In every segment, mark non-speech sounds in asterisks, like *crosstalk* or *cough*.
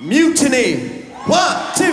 Mutiny. One, two,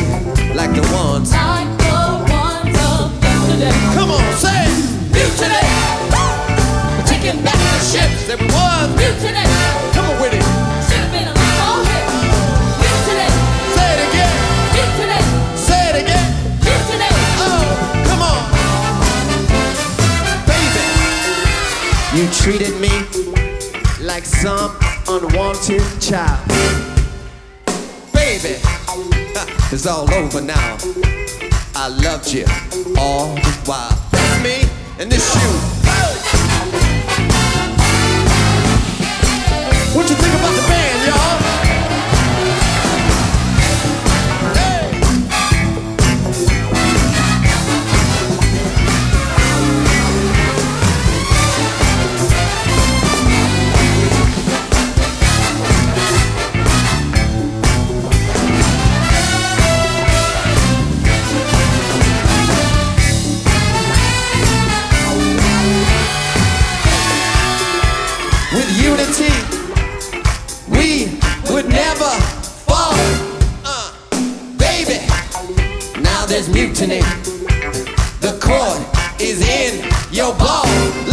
ships that was. Mutiny, Come on with it. should have been a lot more hip. Mutiny, Say it again. mutiny, Say it again. mutiny. Oh, come on. Baby, you treated me like some unwanted child. Baby, *laughs* it's all over now. I loved you all the while. That's me and this you. What you think about there's mutiny. The court is in your ball.